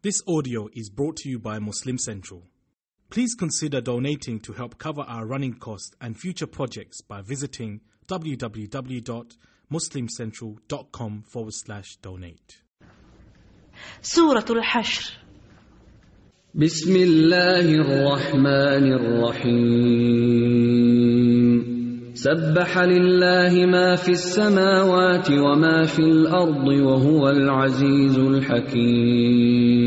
This audio is brought to you by Muslim Central. Please consider donating to help cover our running costs and future projects by visiting www.muslimcentral.com forward slash donate. سورة الحشر بسم الله الرحمن الرحيم سبح لله ما في السماوات وما في الارض وهو العزيز الحكيم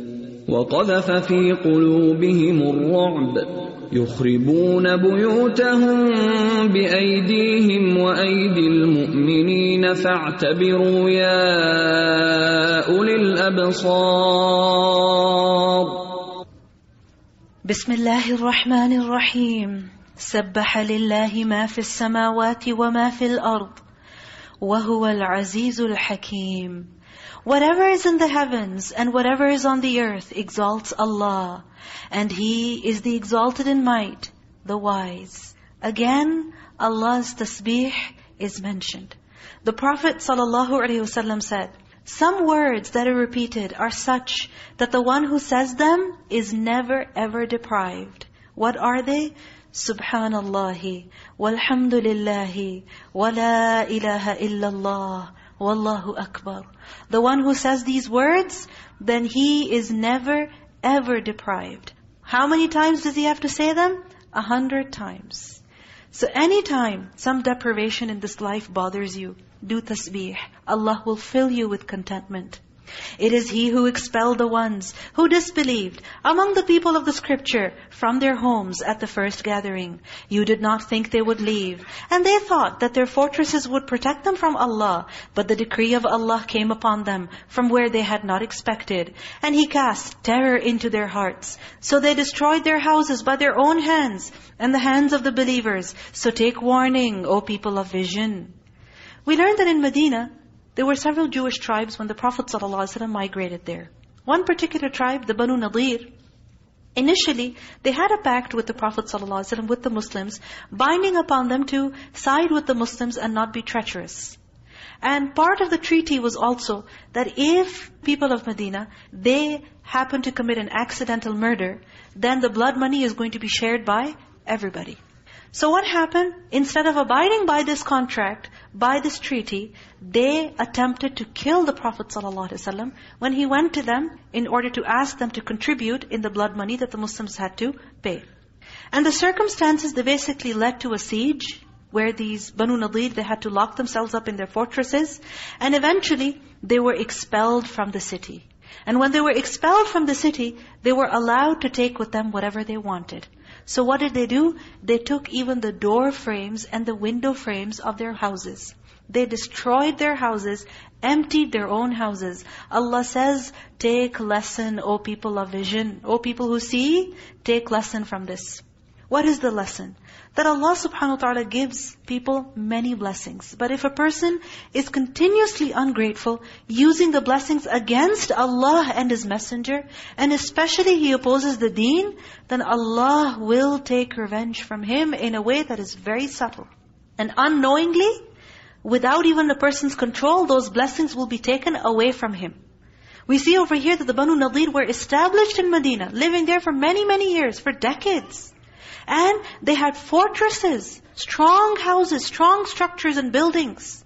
وقذف في قلوبهم الرعب. يخربون بيوتهم بأيديهم وأيدي المؤمنين. فاعتبروا يا أولي الأبصار. بسم الله الرحمن الرحيم. سبح لله ما في السماوات وما في الأرض وهو العزيز الحكيم. Whatever is in the heavens and whatever is on the earth exalts Allah. And He is the exalted in might, the wise. Again, Allah's tasbih is mentioned. The Prophet ﷺ said, Some words that are repeated are such that the one who says them is never ever deprived. What are they? Subhanallah, walhamdulillah, wa la ilaha illallah, wallahu akbar. The one who says these words, then he is never ever deprived. How many times does he have to say them? A hundred times. So anytime some deprivation in this life bothers you, do tasbih. Allah will fill you with contentment. It is He who expelled the ones who disbelieved among the people of the scripture from their homes at the first gathering. You did not think they would leave. And they thought that their fortresses would protect them from Allah. But the decree of Allah came upon them from where they had not expected. And He cast terror into their hearts. So they destroyed their houses by their own hands and the hands of the believers. So take warning, O people of vision. We learned that in Medina, there were several Jewish tribes when the Prophet ﷺ migrated there. One particular tribe, the Banu Nadir, initially they had a pact with the Prophet ﷺ, with the Muslims, binding upon them to side with the Muslims and not be treacherous. And part of the treaty was also that if people of Medina, they happen to commit an accidental murder, then the blood money is going to be shared by everybody. So what happened? Instead of abiding by this contract, by this treaty, they attempted to kill the Prophet ﷺ when he went to them in order to ask them to contribute in the blood money that the Muslims had to pay. And the circumstances, they basically led to a siege where these Banu Nadir, they had to lock themselves up in their fortresses. And eventually, they were expelled from the city. And when they were expelled from the city, they were allowed to take with them whatever they wanted. So what did they do? They took even the door frames and the window frames of their houses. They destroyed their houses, emptied their own houses. Allah says, take lesson, O people of vision. O people who see, take lesson from this. What is the lesson? That Allah subhanahu wa ta'ala gives people many blessings. But if a person is continuously ungrateful, using the blessings against Allah and His Messenger, and especially he opposes the deen, then Allah will take revenge from him in a way that is very subtle. And unknowingly, without even the person's control, those blessings will be taken away from him. We see over here that the Banu Nadir were established in Medina, living there for many, many years, for decades. And they had fortresses, strong houses, strong structures and buildings.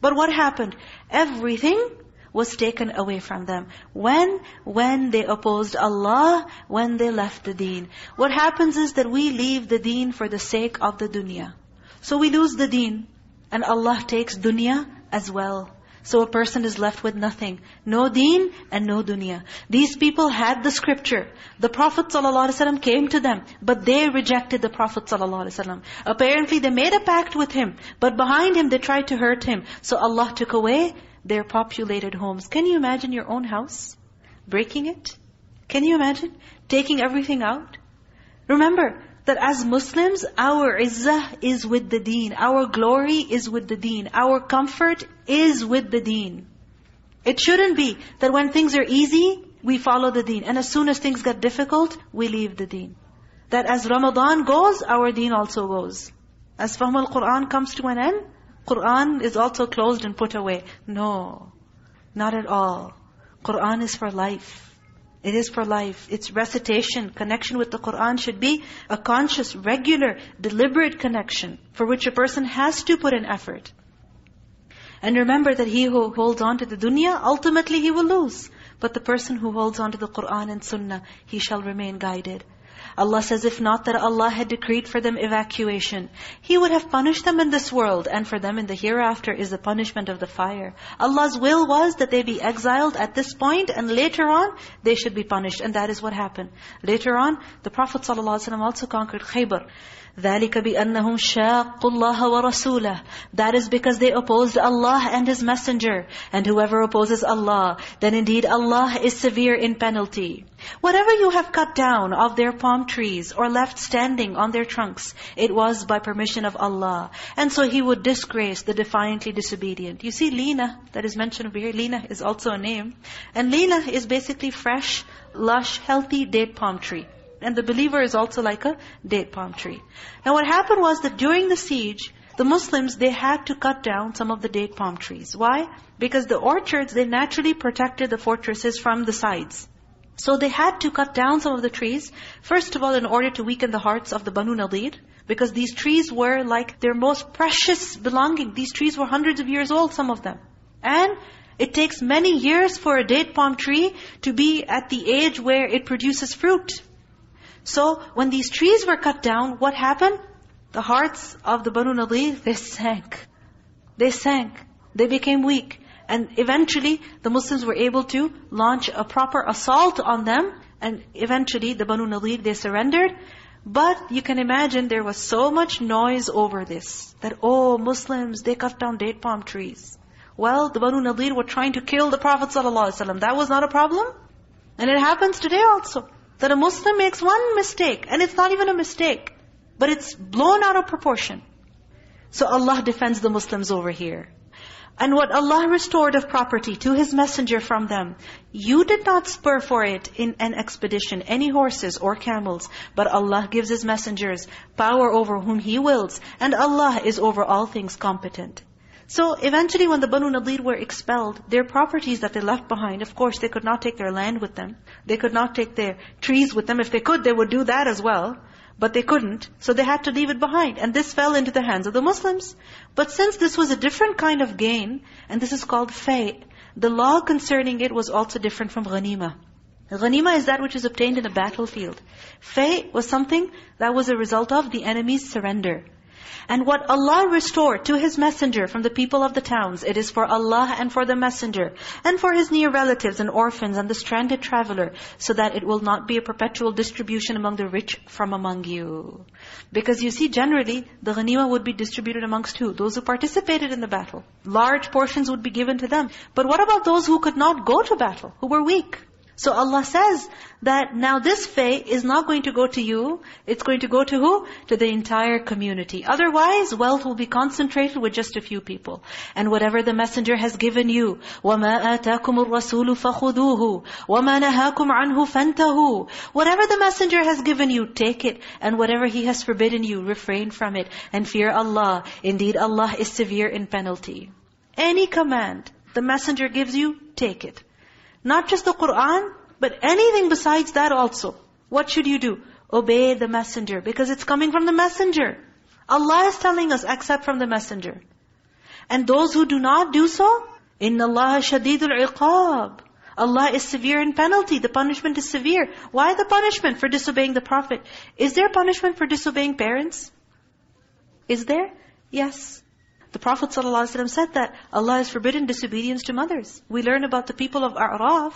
But what happened? Everything was taken away from them. When? When they opposed Allah, when they left the deen. What happens is that we leave the deen for the sake of the dunya. So we lose the deen. And Allah takes dunya as well. So a person is left with nothing. No deen and no dunya. These people had the scripture. The Prophet ﷺ came to them, but they rejected the Prophet ﷺ. Apparently they made a pact with him, but behind him they tried to hurt him. So Allah took away their populated homes. Can you imagine your own house? Breaking it? Can you imagine? Taking everything out. Remember that as Muslims, our izzah is with the deen. Our glory is with the deen. Our comfort is with the deen. It shouldn't be that when things are easy, we follow the deen. And as soon as things get difficult, we leave the deen. That as Ramadan goes, our deen also goes. As Fahm al-Quran comes to an end, Quran is also closed and put away. No, not at all. Quran is for life. It is for life. Its recitation, connection with the Qur'an should be a conscious, regular, deliberate connection for which a person has to put in effort. And remember that he who holds on to the dunya, ultimately he will lose. But the person who holds on to the Qur'an and Sunnah, he shall remain guided. Allah says, if not that Allah had decreed for them evacuation, He would have punished them in this world, and for them in the hereafter is the punishment of the fire. Allah's will was that they be exiled at this point, and later on, they should be punished. And that is what happened. Later on, the Prophet ﷺ also conquered Khaybar. ذَلِكَ بِأَنَّهُمْ شَاقُّوا اللَّهَ وَرَسُولَهُ That is because they opposed Allah and His Messenger. And whoever opposes Allah, then indeed Allah is severe in penalty. Whatever you have cut down of their palm trees or left standing on their trunks, it was by permission of Allah. And so He would disgrace the defiantly disobedient. You see Lina, that is mentioned over here, Lina is also a name. And Lina is basically fresh, lush, healthy date palm tree. And the believer is also like a date palm tree. Now what happened was that during the siege, the Muslims, they had to cut down some of the date palm trees. Why? Because the orchards, they naturally protected the fortresses from the sides. So they had to cut down some of the trees. First of all, in order to weaken the hearts of the Banu Nadir. Because these trees were like their most precious belonging. These trees were hundreds of years old, some of them. And it takes many years for a date palm tree to be at the age where it produces fruit. So when these trees were cut down, what happened? The hearts of the Banu Nadir, they sank. They sank. They became weak. And eventually, the Muslims were able to launch a proper assault on them. And eventually, the Banu Nadir, they surrendered. But you can imagine there was so much noise over this. That, oh, Muslims, they cut down date palm trees. Well, the Banu Nadir were trying to kill the Prophet ﷺ. That was not a problem. And it happens today also. That a Muslim makes one mistake, and it's not even a mistake, but it's blown out of proportion. So Allah defends the Muslims over here. And what Allah restored of property to His messenger from them, you did not spur for it in an expedition, any horses or camels, but Allah gives His messengers power over whom He wills, and Allah is over all things competent. So eventually when the Banu Nadir were expelled, their properties that they left behind, of course they could not take their land with them. They could not take their trees with them. If they could, they would do that as well. But they couldn't, so they had to leave it behind. And this fell into the hands of the Muslims. But since this was a different kind of gain, and this is called fay, the law concerning it was also different from ghanima. Ghanima is that which is obtained in a battlefield. Fay was something that was a result of the enemy's surrender. And what Allah restored to His messenger from the people of the towns, it is for Allah and for the messenger, and for His near relatives and orphans and the stranded traveler, so that it will not be a perpetual distribution among the rich from among you. Because you see, generally, the ghanima would be distributed amongst who? Those who participated in the battle. Large portions would be given to them. But what about those who could not go to battle, who were weak? So Allah says that now this fay is not going to go to you. It's going to go to who? To the entire community. Otherwise, wealth will be concentrated with just a few people. And whatever the messenger has given you, وَمَا آتَاكُمُ الرَّسُولُ فَخُذُوهُ وَمَا نَهَاكُمْ عَنْهُ فَانْتَهُ Whatever the messenger has given you, take it. And whatever he has forbidden you, refrain from it. And fear Allah. Indeed, Allah is severe in penalty. Any command the messenger gives you, take it. Not just the Qur'an, but anything besides that also. What should you do? Obey the messenger, because it's coming from the messenger. Allah is telling us, accept from the messenger. And those who do not do so, إِنَّ اللَّهَ شَدِيدُ الْعِقَابِ Allah is severe in penalty. The punishment is severe. Why the punishment for disobeying the Prophet? Is there punishment for disobeying parents? Is there? Yes. The Prophet ﷺ said that Allah has forbidden disobedience to mothers. We learn about the people of A'raf,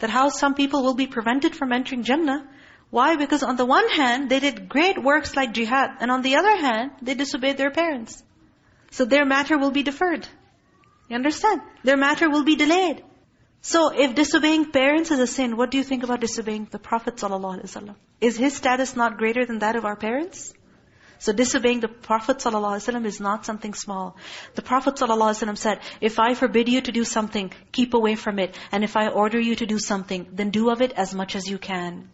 that how some people will be prevented from entering Jannah. Why? Because on the one hand, they did great works like jihad, and on the other hand, they disobeyed their parents. So their matter will be deferred. You understand? Their matter will be delayed. So if disobeying parents is a sin, what do you think about disobeying the Prophet ﷺ? Is his status not greater than that of our parents? So disobeying the Prophet ﷺ is not something small. The Prophet ﷺ said, if I forbid you to do something, keep away from it. And if I order you to do something, then do of it as much as you can.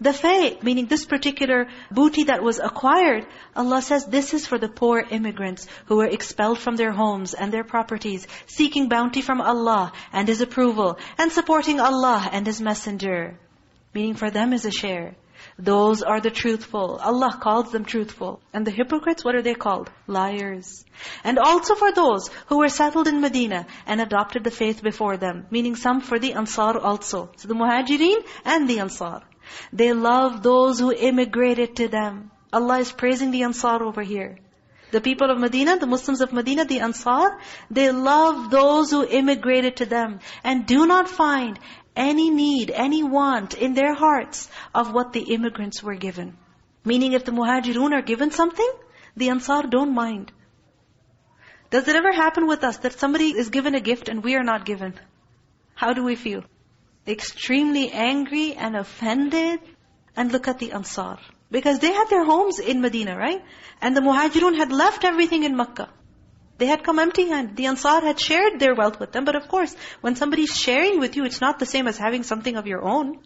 The fay, meaning this particular booty that was acquired, Allah says this is for the poor immigrants who were expelled from their homes and their properties, seeking bounty from Allah and His approval, and supporting Allah and His Messenger. Meaning for them is a share. Those are the truthful. Allah calls them truthful. And the hypocrites, what are they called? Liars. And also for those who were settled in Medina and adopted the faith before them. Meaning some for the Ansar also. So the Muhajirin and the Ansar. They love those who immigrated to them. Allah is praising the Ansar over here. The people of Medina, the Muslims of Medina, the Ansar, they love those who immigrated to them and do not find any need, any want in their hearts of what the immigrants were given. Meaning if the muhajirun are given something, the Ansar don't mind. Does it ever happen with us that somebody is given a gift and we are not given? How do we feel? extremely angry and offended. And look at the Ansar. Because they had their homes in Medina, right? And the Muhajirun had left everything in Makkah. They had come empty-handed. The Ansar had shared their wealth with them. But of course, when somebody's sharing with you, it's not the same as having something of your own.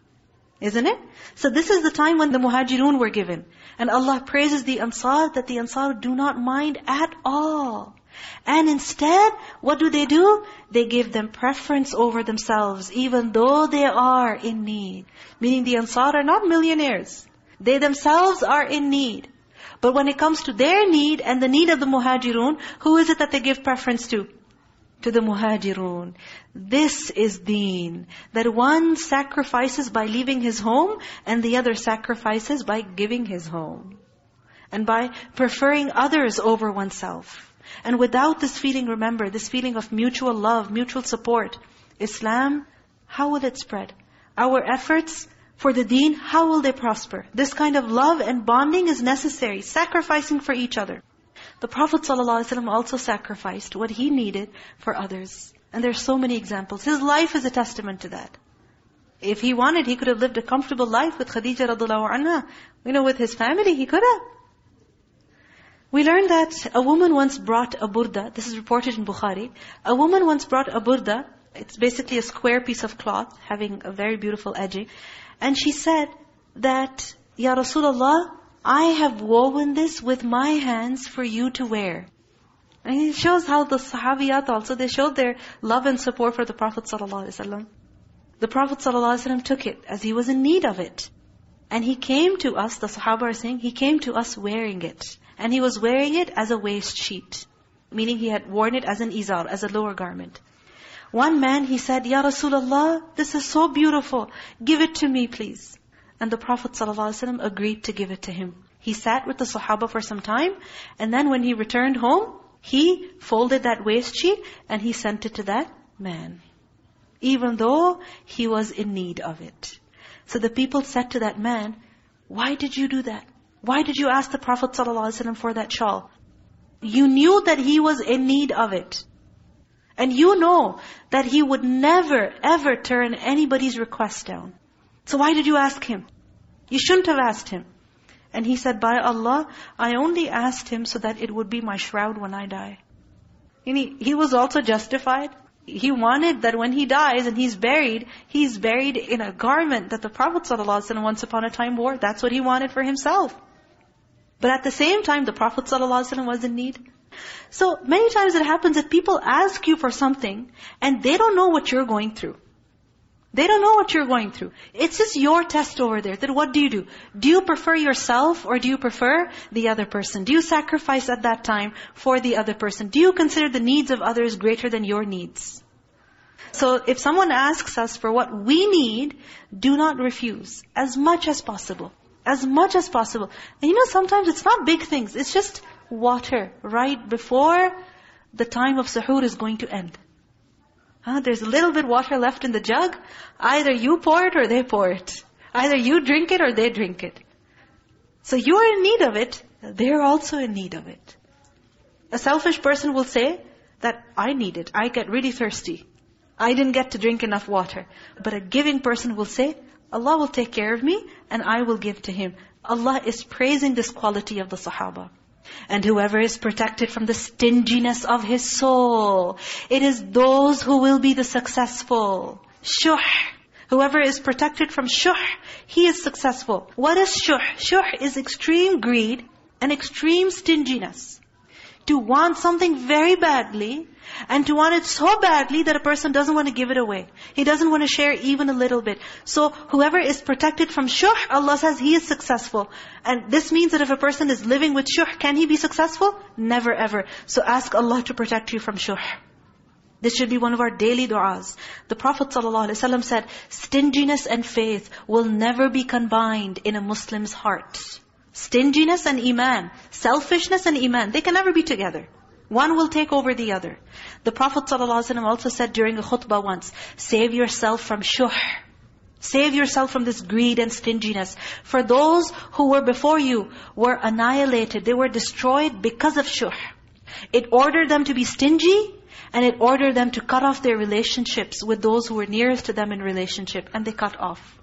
Isn't it? So this is the time when the Muhajirun were given. And Allah praises the Ansar that the Ansar do not mind at all. And instead, what do they do? They give them preference over themselves, even though they are in need. Meaning the Ansar are not millionaires. They themselves are in need. But when it comes to their need and the need of the muhajirun, who is it that they give preference to? To the muhajirun. This is deen. That one sacrifices by leaving his home and the other sacrifices by giving his home. And by preferring others over oneself. And without this feeling, remember, this feeling of mutual love, mutual support, Islam, how will it spread? Our efforts for the deen, how will they prosper? This kind of love and bonding is necessary, sacrificing for each other. The Prophet ﷺ also sacrificed what he needed for others. And there are so many examples. His life is a testament to that. If he wanted, he could have lived a comfortable life with Khadija radiallahu anha. You know, with his family, he could have. We learned that a woman once brought a burda. This is reported in Bukhari. A woman once brought a burda. It's basically a square piece of cloth having a very beautiful edging. And she said that, Ya Rasulullah, I have woven this with my hands for you to wear. And it shows how the Sahabiyat also, they showed their love and support for the Prophet ﷺ. The Prophet ﷺ took it as he was in need of it. And he came to us, the Sahaba are saying, he came to us wearing it. And he was wearing it as a waist sheet. Meaning he had worn it as an izar, as a lower garment. One man, he said, Ya Rasulullah, this is so beautiful. Give it to me, please. And the Prophet ﷺ agreed to give it to him. He sat with the Sahaba for some time, and then when he returned home, he folded that waist sheet, and he sent it to that man. Even though he was in need of it. So the people said to that man, why did you do that? Why did you ask the Prophet ﷺ for that shawl? You knew that he was in need of it. And you know that he would never, ever turn anybody's request down. So why did you ask him? You shouldn't have asked him. And he said, by Allah, I only asked him so that it would be my shroud when I die. And he, he was also justified. He wanted that when he dies and he's buried, he's buried in a garment that the Prophet ﷺ once upon a time wore. That's what he wanted for himself. But at the same time, the Prophet ﷺ was in need. So many times it happens that people ask you for something and they don't know what you're going through. They don't know what you're going through. It's just your test over there. That what do you do? Do you prefer yourself or do you prefer the other person? Do you sacrifice at that time for the other person? Do you consider the needs of others greater than your needs? So if someone asks us for what we need, do not refuse as much as possible as much as possible. And you know, sometimes it's not big things. It's just water right before the time of suhoor is going to end. Huh? There's a little bit water left in the jug. Either you pour it or they pour it. Either you drink it or they drink it. So you are in need of it. They're also in need of it. A selfish person will say that I need it. I get really thirsty. I didn't get to drink enough water. But a giving person will say, Allah will take care of me and I will give to Him. Allah is praising this quality of the Sahaba. And whoever is protected from the stinginess of his soul, it is those who will be the successful. Shuh. Whoever is protected from shuh, he is successful. What is shuh? Shuh is extreme greed and extreme stinginess. To want something very badly and to want it so badly that a person doesn't want to give it away. He doesn't want to share even a little bit. So whoever is protected from shuh, Allah says he is successful. And this means that if a person is living with shuh, can he be successful? Never ever. So ask Allah to protect you from shuh. This should be one of our daily du'as. The Prophet ﷺ said, stinginess and faith will never be combined in a Muslim's heart. Stinginess and iman, selfishness and iman, they can never be together. One will take over the other. The Prophet ﷺ also said during a khutbah once, save yourself from shuh. Save yourself from this greed and stinginess. For those who were before you were annihilated. They were destroyed because of shuh. It ordered them to be stingy and it ordered them to cut off their relationships with those who were nearest to them in relationship. And they cut off.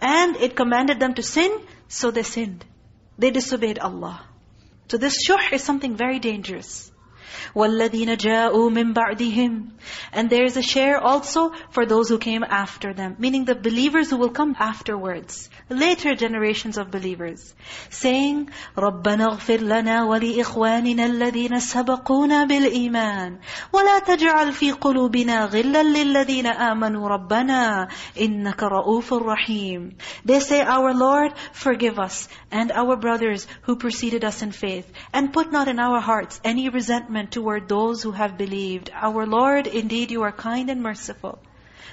And it commanded them to sin, so they sinned. They disobeyed Allah. So this shuh is something very dangerous. وَالَّذِينَ جَاءُوا مِن بَعْدِهِمْ And there is a share also for those who came after them. Meaning the believers who will come afterwards. Later generations of believers. Saying, رَبَّنَا اغْفِرْ لَنَا وَلِإِخْوَانِنَا الَّذِينَ سَبَقُونَا بِالْإِيمَانِ وَلَا تَجْعَلْ فِي قُلُوبِنَا غِلًّا لِلَّذِينَ آمَنُوا رَبَّنَا إِنَّكَ رَؤُوفٌ رَحِيمٌ They say, Our Lord, forgive us, and our brothers who preceded us in faith. And put not in our hearts any resentment toward those who have believed. Our Lord, indeed you are kind and merciful.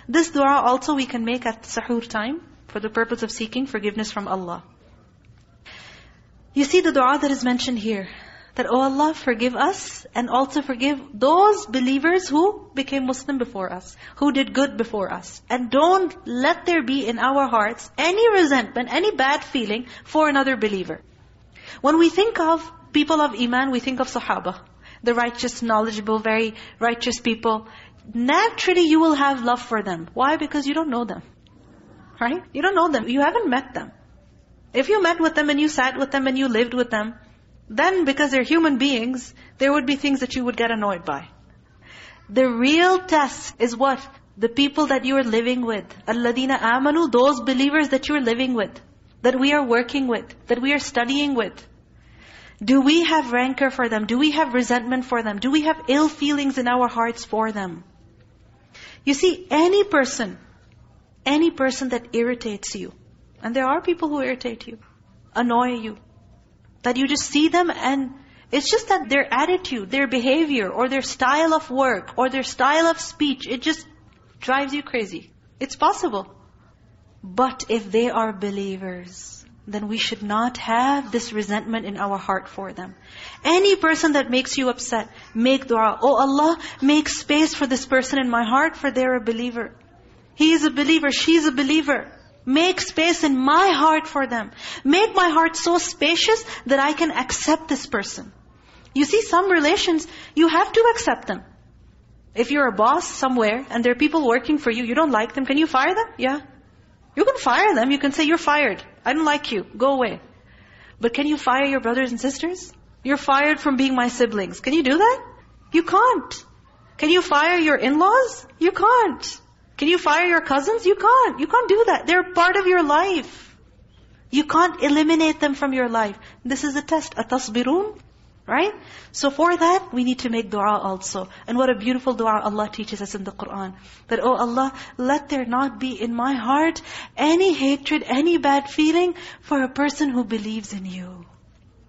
This dua also we can make at sahur time for the purpose of seeking forgiveness from Allah. You see the dua that is mentioned here. That, oh Allah, forgive us and also forgive those believers who became Muslim before us, who did good before us. And don't let there be in our hearts any resentment, any bad feeling for another believer. When we think of people of Iman, we think of Sahaba. The righteous, knowledgeable, very righteous people. Naturally you will have love for them. Why? Because you don't know them right? You don't know them. You haven't met them. If you met with them and you sat with them and you lived with them, then because they're human beings, there would be things that you would get annoyed by. The real test is what? The people that you are living with. Alladina amanu, those believers that you are living with, that we are working with, that we are studying with. Do we have rancor for them? Do we have resentment for them? Do we have ill feelings in our hearts for them? You see, any person any person that irritates you, and there are people who irritate you, annoy you, that you just see them and it's just that their attitude, their behavior, or their style of work, or their style of speech, it just drives you crazy. It's possible. But if they are believers, then we should not have this resentment in our heart for them. Any person that makes you upset, make dua. Oh Allah, make space for this person in my heart, for they're a believer. He is a believer, she is a believer. Make space in my heart for them. Make my heart so spacious that I can accept this person. You see, some relations, you have to accept them. If you're a boss somewhere and there are people working for you, you don't like them, can you fire them? Yeah. You can fire them. You can say, you're fired. I don't like you. Go away. But can you fire your brothers and sisters? You're fired from being my siblings. Can you do that? You can't. Can you fire your in-laws? You can't. Can you fire your cousins? You can't. You can't do that. They're part of your life. You can't eliminate them from your life. This is a test. أَتَصْبِرُونَ Right? So for that, we need to make dua also. And what a beautiful dua Allah teaches us in the Qur'an. That, oh Allah, let there not be in my heart any hatred, any bad feeling for a person who believes in you.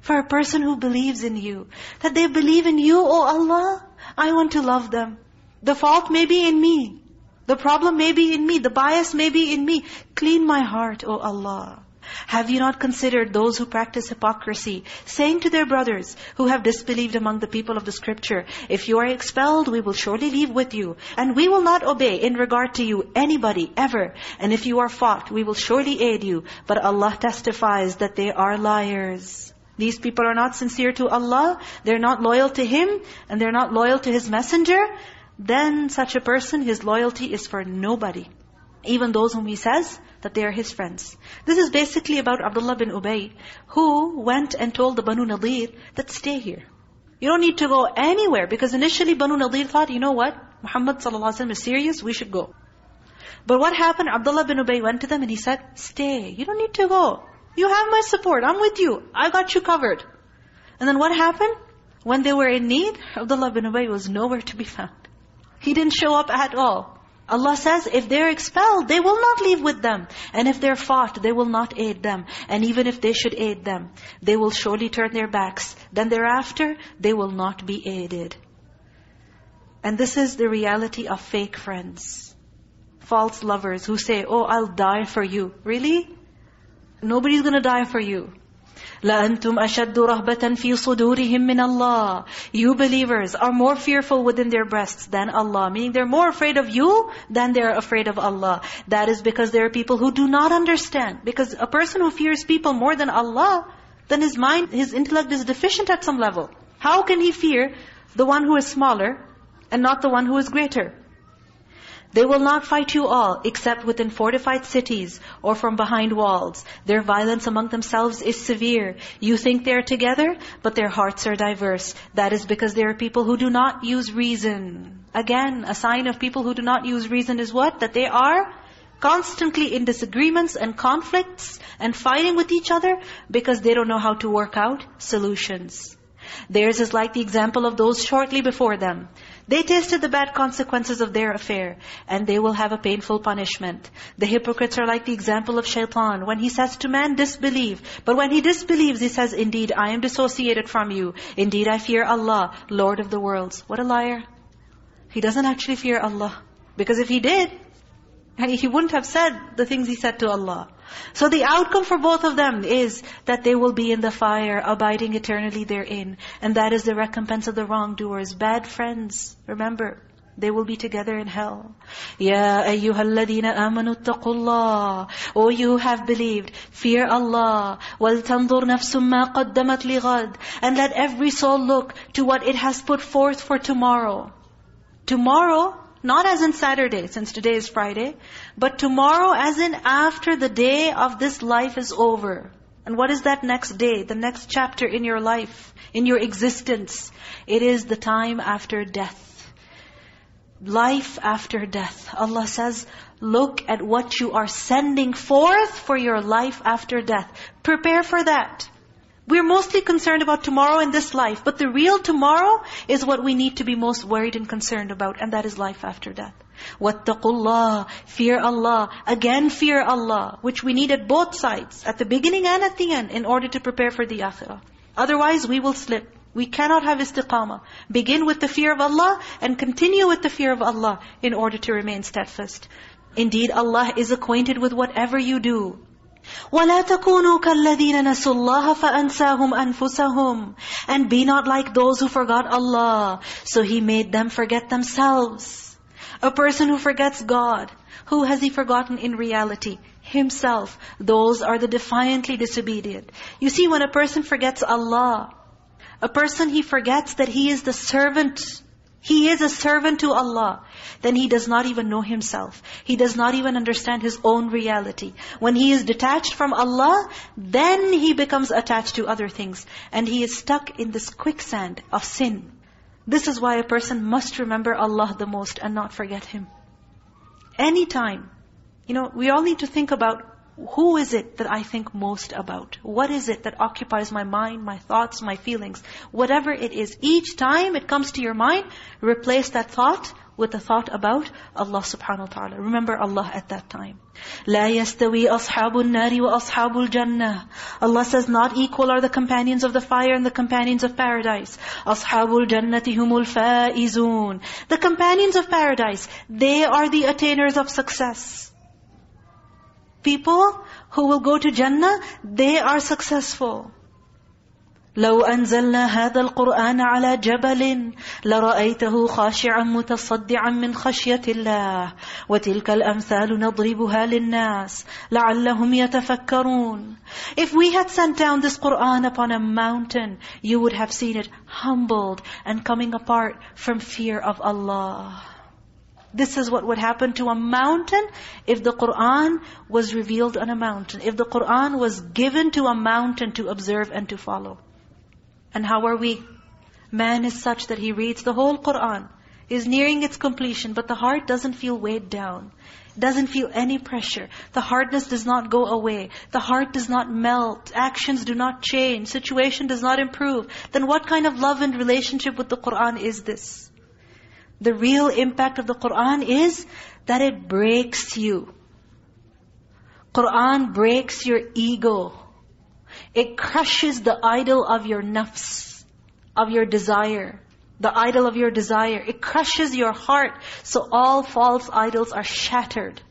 For a person who believes in you. That they believe in you, oh Allah, I want to love them. The fault may be in me. The problem may be in me. The bias may be in me. Clean my heart, O Allah. Have you not considered those who practice hypocrisy, saying to their brothers who have disbelieved among the people of the scripture, If you are expelled, we will surely leave with you. And we will not obey in regard to you anybody, ever. And if you are fought, we will surely aid you. But Allah testifies that they are liars. These people are not sincere to Allah. They're not loyal to Him. And they're not loyal to His messenger. Then such a person, his loyalty is for nobody. Even those whom he says that they are his friends. This is basically about Abdullah bin Ubay, who went and told the Banu Nadir that stay here. You don't need to go anywhere because initially Banu Nadir thought, you know what? Muhammad ﷺ is serious, we should go. But what happened? Abdullah bin Ubay went to them and he said, stay. You don't need to go. You have my support. I'm with you. I got you covered. And then what happened? When they were in need, Abdullah bin Ubay was nowhere to be found. He didn't show up at all. Allah says, if they're expelled, they will not leave with them. And if they're fought, they will not aid them. And even if they should aid them, they will surely turn their backs. Then thereafter, they will not be aided. And this is the reality of fake friends. False lovers who say, oh, I'll die for you. Really? Nobody's going to die for you. لَأَنْتُمْ أَشَدُّ رَهْبَةً فِي صُدُورِهِمْ مِنَ اللَّهِ You believers are more fearful within their breasts than Allah. Meaning they're more afraid of you than they're afraid of Allah. That is because there are people who do not understand. Because a person who fears people more than Allah, then his mind, his intellect is deficient at some level. How can he fear the one who is smaller and not the one who is greater? They will not fight you all, except within fortified cities or from behind walls. Their violence among themselves is severe. You think they are together, but their hearts are diverse. That is because they are people who do not use reason. Again, a sign of people who do not use reason is what? That they are constantly in disagreements and conflicts and fighting with each other because they don't know how to work out solutions. Theirs is like the example of those shortly before them. They tasted the bad consequences of their affair, and they will have a painful punishment. The hypocrites are like the example of shaitan. When he says to man, disbelieve. But when he disbelieves, he says, indeed, I am dissociated from you. Indeed, I fear Allah, Lord of the worlds. What a liar. He doesn't actually fear Allah. Because if he did, he wouldn't have said the things he said to Allah. So the outcome for both of them is that they will be in the fire, abiding eternally therein. And that is the recompense of the wrongdoers. Bad friends, remember, they will be together in hell. Ya ayyuhalladhina amanu taqullah. O you have believed, fear Allah. وَلْتَنظُرْ نَفْسٌ مَا قَدَّمَتْ لِغَدْ And let every soul look to what it has put forth for tomorrow. Tomorrow not as in Saturday, since today is Friday, but tomorrow as in after the day of this life is over. And what is that next day, the next chapter in your life, in your existence? It is the time after death. Life after death. Allah says, look at what you are sending forth for your life after death. Prepare for that. We're mostly concerned about tomorrow in this life, but the real tomorrow is what we need to be most worried and concerned about, and that is life after death. وَاتَّقُوا اللَّهِ Fear Allah. Again, fear Allah, which we need at both sides, at the beginning and at the end, in order to prepare for the akhirah. Otherwise, we will slip. We cannot have istiqamah. Begin with the fear of Allah and continue with the fear of Allah in order to remain steadfast. Indeed, Allah is acquainted with whatever you do. وَلَا تَكُونُوا كَالَّذِينَ نَسُوا اللَّهَ فَأَنْسَاهُمْ أَنفُسَهُمْ And be not like those who forgot Allah. So He made them forget themselves. A person who forgets God, who has he forgotten in reality? Himself. Those are the defiantly disobedient. You see, when a person forgets Allah, a person he forgets that he is the servant he is a servant to Allah. Then he does not even know himself. He does not even understand his own reality. When he is detached from Allah, then he becomes attached to other things. And he is stuck in this quicksand of sin. This is why a person must remember Allah the most and not forget Him. Anytime. You know, we all need to think about who is it that I think most about? What is it that occupies my mind, my thoughts, my feelings? Whatever it is, each time it comes to your mind, replace that thought with a thought about Allah subhanahu wa ta'ala. Remember Allah at that time. لا يستوي أصحاب النار وأصحاب الجنة Allah says, not equal are the companions of the fire and the companions of paradise. أصحاب الجنة هم الفائزون The companions of paradise, they are the attainers of success. People who will go to Jannah, they are successful. لو أنزلنا هذا القرآن على جبل لرأيته خاشعا متصدعا من خشية الله وتلك الأمثال نضربها للناس لعلهم يتفكرون If we had sent down this Qur'an upon a mountain, you would have seen it humbled and coming apart from fear of Allah. This is what would happen to a mountain if the Qur'an was revealed on a mountain. If the Qur'an was given to a mountain to observe and to follow. And how are we? Man is such that he reads the whole Qur'an, is nearing its completion, but the heart doesn't feel weighed down. Doesn't feel any pressure. The hardness does not go away. The heart does not melt. Actions do not change. Situation does not improve. Then what kind of love and relationship with the Qur'an is this? The real impact of the Qur'an is that it breaks you. Qur'an breaks your ego. It crushes the idol of your nafs, of your desire. The idol of your desire. It crushes your heart. So all false idols are shattered.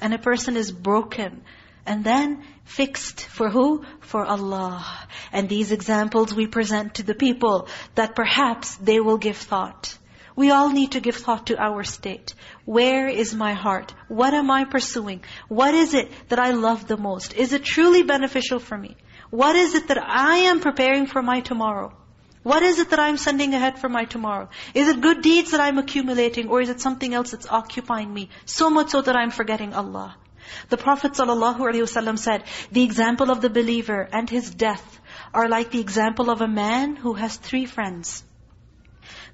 And a person is broken. And then fixed for who? For Allah. And these examples we present to the people that perhaps they will give thought. We all need to give thought to our state. Where is my heart? What am I pursuing? What is it that I love the most? Is it truly beneficial for me? What is it that I am preparing for my tomorrow? What is it that I'm sending ahead for my tomorrow? Is it good deeds that I'm accumulating or is it something else that's occupying me? So much so that I'm forgetting Allah. The Prophet ﷺ said, the example of the believer and his death are like the example of a man who has three friends.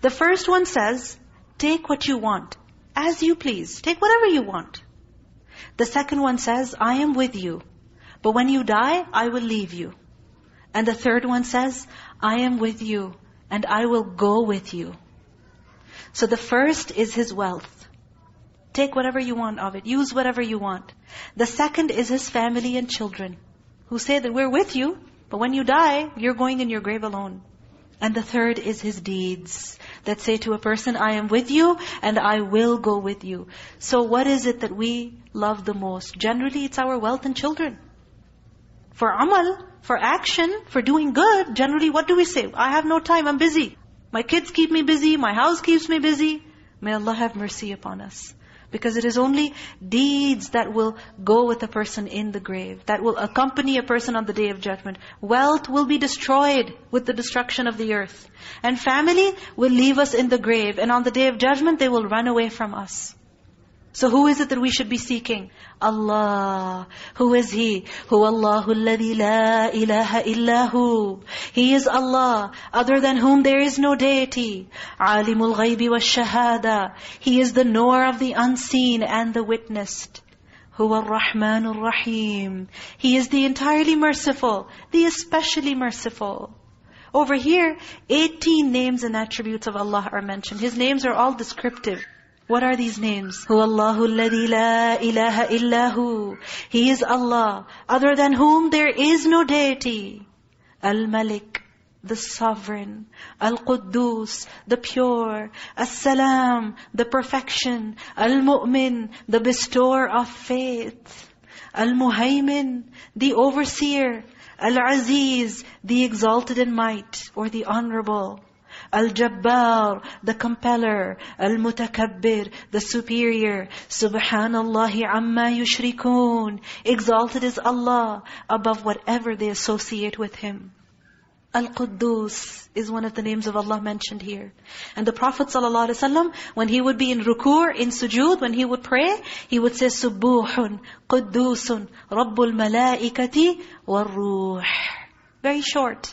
The first one says, take what you want, as you please. Take whatever you want. The second one says, I am with you. But when you die, I will leave you. And the third one says, I am with you and I will go with you. So the first is his wealth. Take whatever you want of it. Use whatever you want. The second is his family and children who say that we're with you, but when you die, you're going in your grave alone. And the third is his deeds that say to a person, I am with you and I will go with you. So what is it that we love the most? Generally, it's our wealth and children. For amal, for action, for doing good, generally what do we say? I have no time, I'm busy. My kids keep me busy, my house keeps me busy. May Allah have mercy upon us. Because it is only deeds that will go with a person in the grave, that will accompany a person on the Day of Judgment. Wealth will be destroyed with the destruction of the earth. And family will leave us in the grave. And on the Day of Judgment, they will run away from us. So who is it that we should be seeking? Allah. Who is He? Who Allahu alladhi la ilaha illahu. He is Allah, other than whom there is no deity. Alimul ghaybi wa shahada. He is the knower of the unseen and the witnessed. Huwa ar-Rahmanur Rahim. He is the entirely merciful, the especially merciful. Over here, 18 names and attributes of Allah are mentioned. His names are all descriptive. What are these names? Who Allahu alladhi la ilaha illahu. He is Allah, other than whom there is no deity. Al-Malik, the sovereign. Al-Quddus, the pure. As-Salam, the perfection. Al-Mu'min, the bestower of faith. Al-Muhaymin, the overseer. Al-Aziz, the exalted in might or the honorable. Al-Jabbar, the compeller. Al-Mutakabbir, the superior. Subhanallah amma yushrikun. Exalted is Allah above whatever they associate with Him. Al-Quddus is one of the names of Allah mentioned here. And the Prophet ﷺ, when he would be in ruku', in sujood, when he would pray, he would say, Subuhun, Quddusun, Rabbul Malaikati, Warruh. Very short.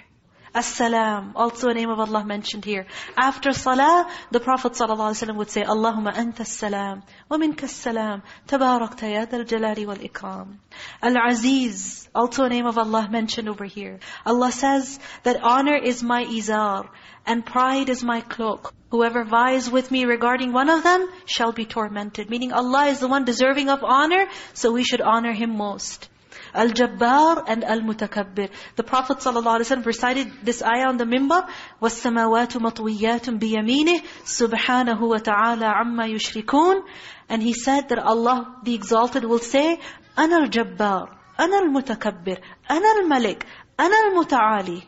As-salam, also a name of Allah mentioned here. After salah, the Prophet ﷺ would say, Allahumma anta as-salam, wa minka as-salam, tabarakta ya dal jalali wal ikram. Al-Aziz, also a name of Allah mentioned over here. Allah says that honor is my izar, and pride is my cloak. Whoever vies with me regarding one of them shall be tormented. Meaning Allah is the one deserving of honor, so we should honor Him most. Al-Jabbar and Al-Mutakabbir. The Prophet ﷺ recited this ayah on the mimbar, وَالسَّمَاوَاتُ مَطْوِيَّاتٌ بِيَمِينِهِ سُبْحَانَهُ وَتَعَالَى عَمَّا يُشْرِكُونَ And he said that Allah, the Exalted, will say, أَنَا الْجَبَّارُ أَنَا الْمُتَكَبِّرُ أَنَا الْمَلِكُ أَنَا الْمُتَعَالِي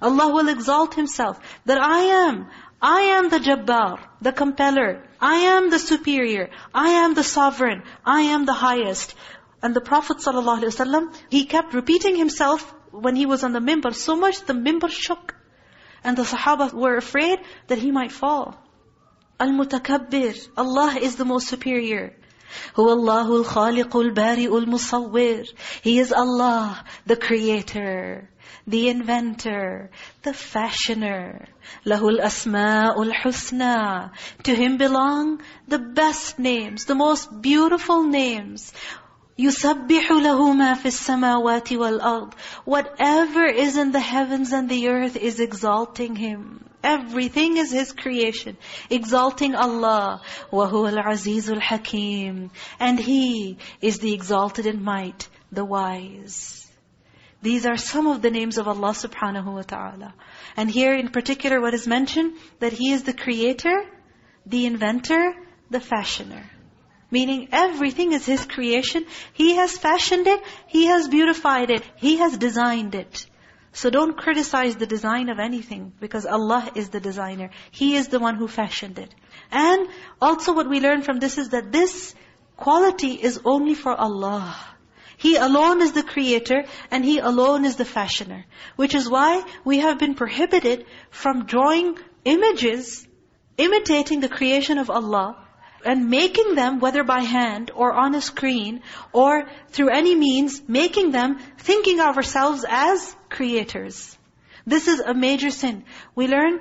Allah will exalt Himself, that I am, I am the Jabbar, the compeller. I am the superior. I am the sovereign. I am the highest. And the Prophet ﷺ, he kept repeating himself when he was on the mimbar so much the mimbar shook. And the Sahaba were afraid that he might fall. Al-Mutakabbir, Allah is the most superior. هو الله الخالق البارئ المصور. He is Allah, the creator the inventor, the fashioner. Lahul asma'ul husna. To Him belong the best names, the most beautiful names. يُسَبِّحُ لَهُ مَا فِي السَّمَاوَاتِ وَالْأَرْضِ Whatever is in the heavens and the earth is exalting Him. Everything is His creation. Exalting Allah. وَهُوَ الْعَزِيزُ الْحَكِيمُ And He is the exalted in might, the wise. These are some of the names of Allah subhanahu wa ta'ala. And here in particular what is mentioned, that He is the creator, the inventor, the fashioner. Meaning everything is His creation. He has fashioned it, He has beautified it, He has designed it. So don't criticize the design of anything because Allah is the designer. He is the one who fashioned it. And also what we learn from this is that this quality is only for Allah. He alone is the creator and He alone is the fashioner. Which is why we have been prohibited from drawing images, imitating the creation of Allah, and making them, whether by hand or on a screen, or through any means, making them thinking of ourselves as creators. This is a major sin. We learn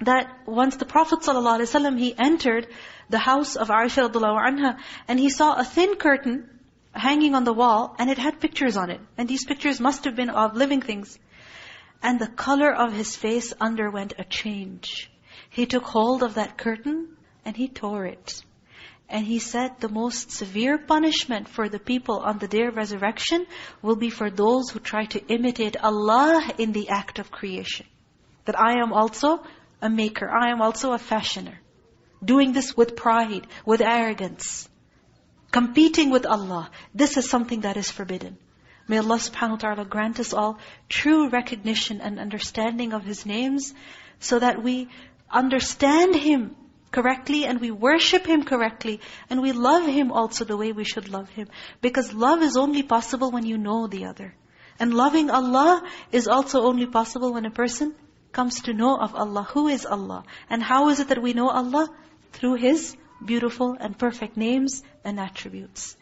that once the Prophet ﷺ, he entered the house of Aisha anha, and he saw a thin curtain hanging on the wall and it had pictures on it. And these pictures must have been of living things. And the color of his face underwent a change. He took hold of that curtain and he tore it. And he said the most severe punishment for the people on the day of resurrection will be for those who try to imitate Allah in the act of creation. That I am also a maker. I am also a fashioner. Doing this with pride, with arrogance competing with Allah. This is something that is forbidden. May Allah subhanahu wa ta'ala grant us all true recognition and understanding of His names so that we understand Him correctly and we worship Him correctly and we love Him also the way we should love Him. Because love is only possible when you know the other. And loving Allah is also only possible when a person comes to know of Allah. Who is Allah? And how is it that we know Allah? Through His beautiful and perfect names and attributes.